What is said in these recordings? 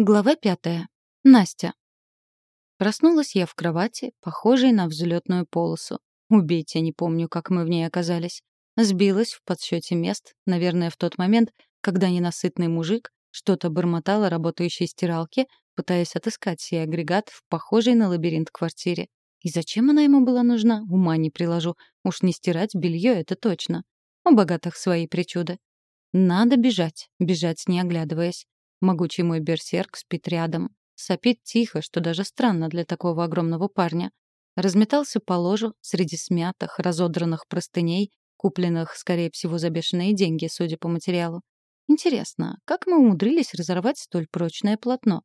Глава пятая. Настя. Проснулась я в кровати, похожей на взлетную полосу. Убейте, не помню, как мы в ней оказались. Сбилась в подсчете мест, наверное, в тот момент, когда ненасытный мужик что-то бормотал о работающей стиралке, пытаясь отыскать сей агрегат в похожей на лабиринт квартире. И зачем она ему была нужна, ума не приложу. Уж не стирать белье это точно. У богатых свои причуды. Надо бежать, бежать не оглядываясь. Могучий мой берсерк спит рядом. Сопит тихо, что даже странно для такого огромного парня. Разметался по ложу среди смятых, разодранных простыней, купленных, скорее всего, за бешеные деньги, судя по материалу. Интересно, как мы умудрились разорвать столь прочное полотно?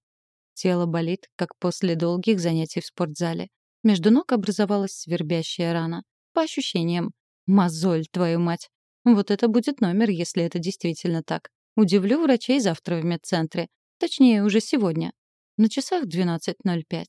Тело болит, как после долгих занятий в спортзале. Между ног образовалась свербящая рана. По ощущениям. Мозоль, твою мать. Вот это будет номер, если это действительно так. Удивлю врачей завтра в медцентре. Точнее, уже сегодня. На часах 12.05.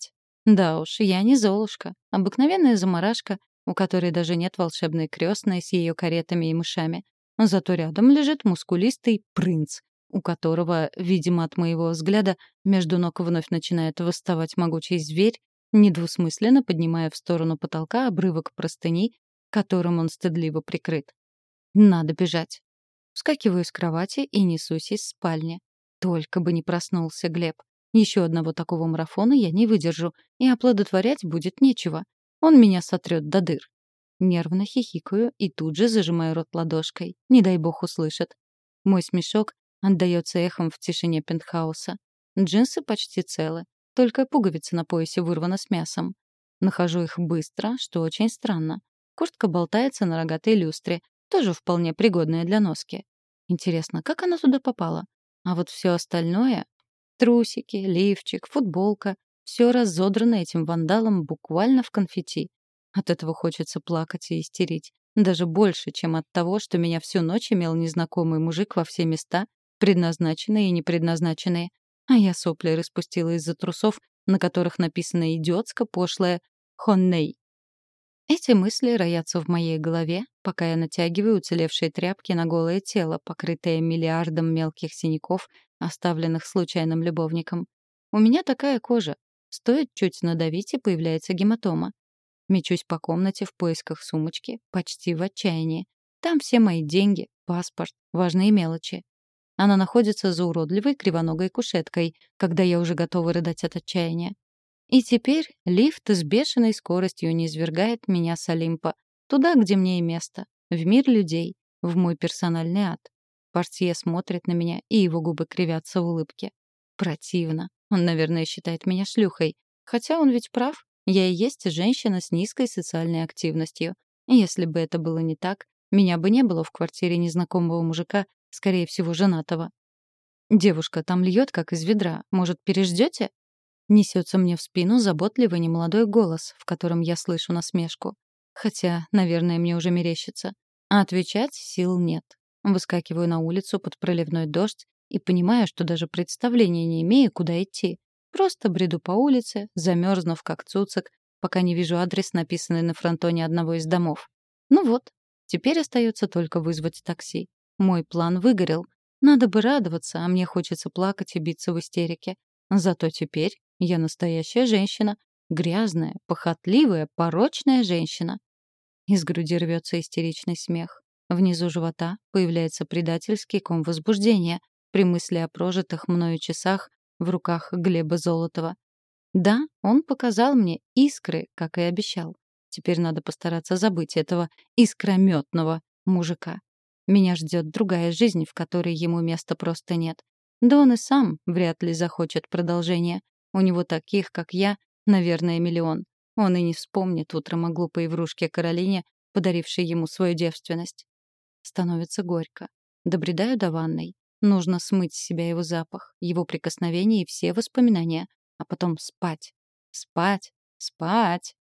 Да уж, я не Золушка. Обыкновенная заморашка, у которой даже нет волшебной крестной с ее каретами и мышами. Зато рядом лежит мускулистый принц, у которого, видимо, от моего взгляда, между ног вновь начинает восставать могучий зверь, недвусмысленно поднимая в сторону потолка обрывок простыни, которым он стыдливо прикрыт. Надо бежать. Вскакиваю с кровати и несусь из спальни. Только бы не проснулся Глеб. Еще одного такого марафона я не выдержу, и оплодотворять будет нечего. Он меня сотрет до дыр. Нервно хихикаю и тут же зажимаю рот ладошкой. Не дай бог услышит. Мой смешок отдаётся эхом в тишине пентхауса. Джинсы почти целы, только пуговица на поясе вырвана с мясом. Нахожу их быстро, что очень странно. Куртка болтается на рогатой люстре, тоже вполне пригодная для носки. Интересно, как она туда попала? А вот все остальное — трусики, лифчик, футболка — все разодрано этим вандалом буквально в конфетти. От этого хочется плакать и истерить. Даже больше, чем от того, что меня всю ночь имел незнакомый мужик во все места, предназначенные и непредназначенные. А я сопли распустила из-за трусов, на которых написано идиотско пошлое «Хонней». Эти мысли роятся в моей голове, пока я натягиваю уцелевшие тряпки на голое тело, покрытое миллиардом мелких синяков, оставленных случайным любовником. У меня такая кожа. Стоит чуть надавить, и появляется гематома. Мечусь по комнате в поисках сумочки, почти в отчаянии. Там все мои деньги, паспорт, важные мелочи. Она находится за уродливой кривоногой кушеткой, когда я уже готова рыдать от отчаяния. И теперь лифт с бешеной скоростью не извергает меня с Олимпа, туда, где мне и место, в мир людей, в мой персональный ад. Портье смотрит на меня, и его губы кривятся в улыбке. Противно. Он, наверное, считает меня шлюхой. Хотя он ведь прав. Я и есть женщина с низкой социальной активностью. Если бы это было не так, меня бы не было в квартире незнакомого мужика, скорее всего, женатого. «Девушка, там льет, как из ведра. Может, переждете? Несется мне в спину заботливый немолодой голос, в котором я слышу насмешку. Хотя, наверное, мне уже мерещится. А отвечать сил нет. Выскакиваю на улицу под проливной дождь и понимаю, что даже представления не имею, куда идти. Просто бреду по улице, замерзнув как цуцик, пока не вижу адрес, написанный на фронтоне одного из домов. Ну вот, теперь остается только вызвать такси. Мой план выгорел. Надо бы радоваться, а мне хочется плакать и биться в истерике. Зато теперь я настоящая женщина. Грязная, похотливая, порочная женщина. Из груди рвется истеричный смех. Внизу живота появляется предательский ком возбуждения при мысли о прожитых мною часах в руках Глеба Золотова. Да, он показал мне искры, как и обещал. Теперь надо постараться забыть этого искрометного мужика. Меня ждет другая жизнь, в которой ему места просто нет. Да он и сам вряд ли захочет продолжения. У него таких, как я, наверное, миллион. Он и не вспомнит утром о глупой врушке Каролине, подарившей ему свою девственность. Становится горько. Добредаю до ванной. Нужно смыть с себя его запах, его прикосновения и все воспоминания, а потом спать. Спать, спать.